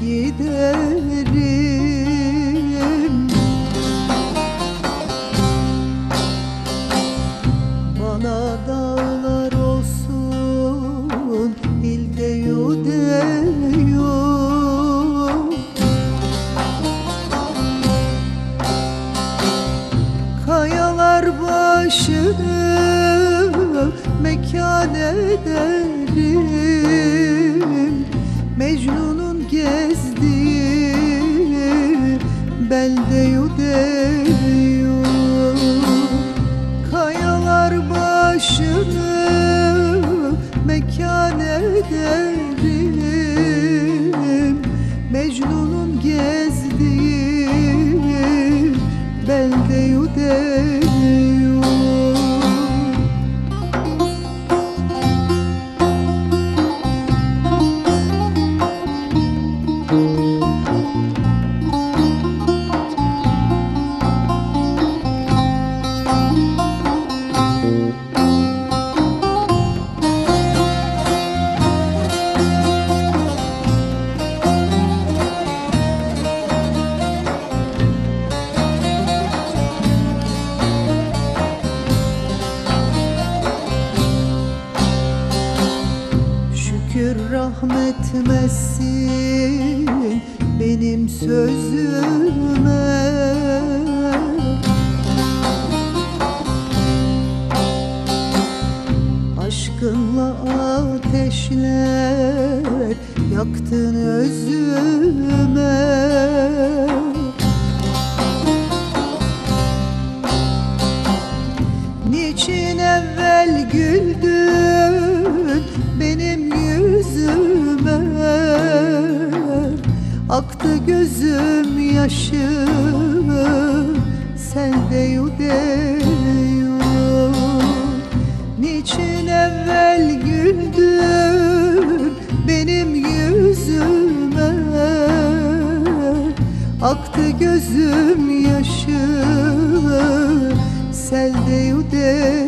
giderim. Bana dağlar olsun ilde yudeyo Kayalar başını mekan ederim belde yudeyo Kayalar başını mekan ederim. Mecnun'un gezdiği belde yudeyo Şükür rahmetmesin benim sözüme. Aşkınla ateşler yaktın özüme. Niçin evvel güldün benim yüzüme. Aktı gözüm yaşı sende yudeyo Niçin evvel güldün benim yüzüme? Aktı gözüm yaşı selde yudeyo